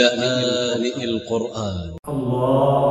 لآن القرآن. الله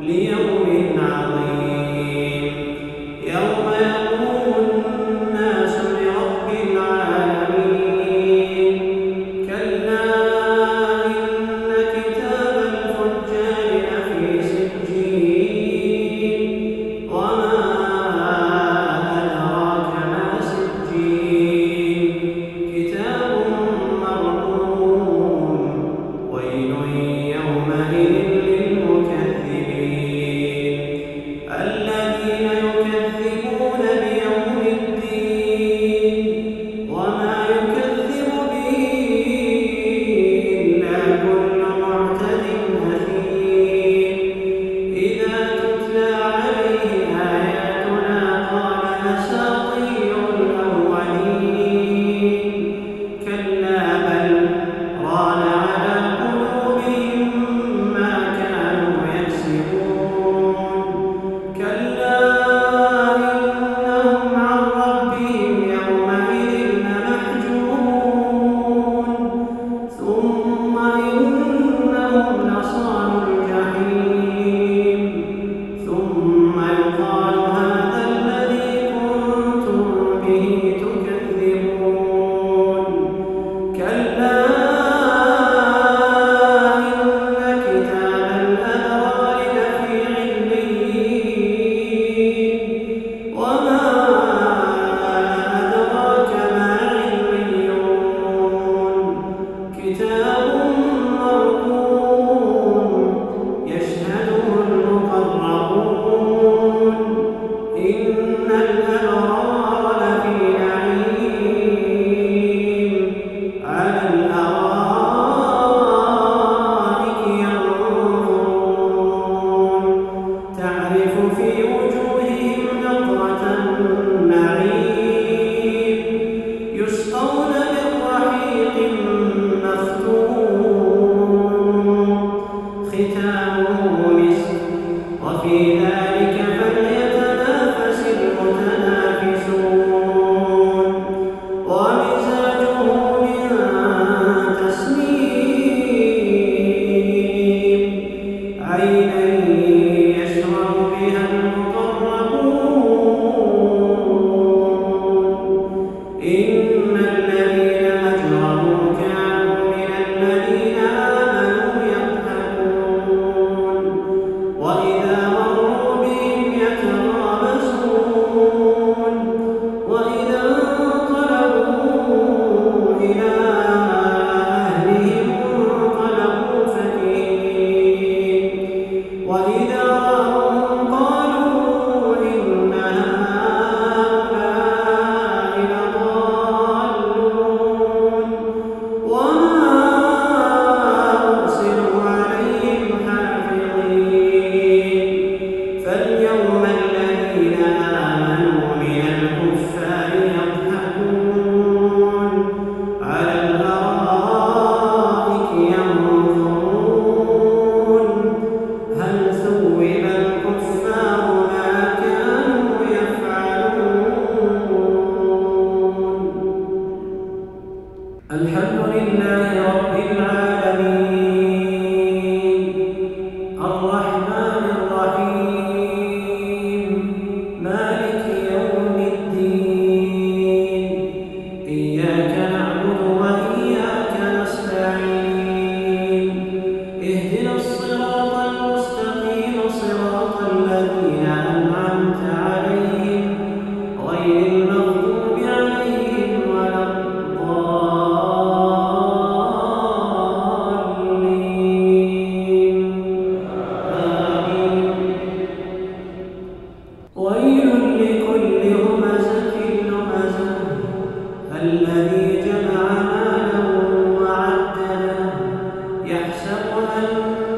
ليوم إياك نعبد سواء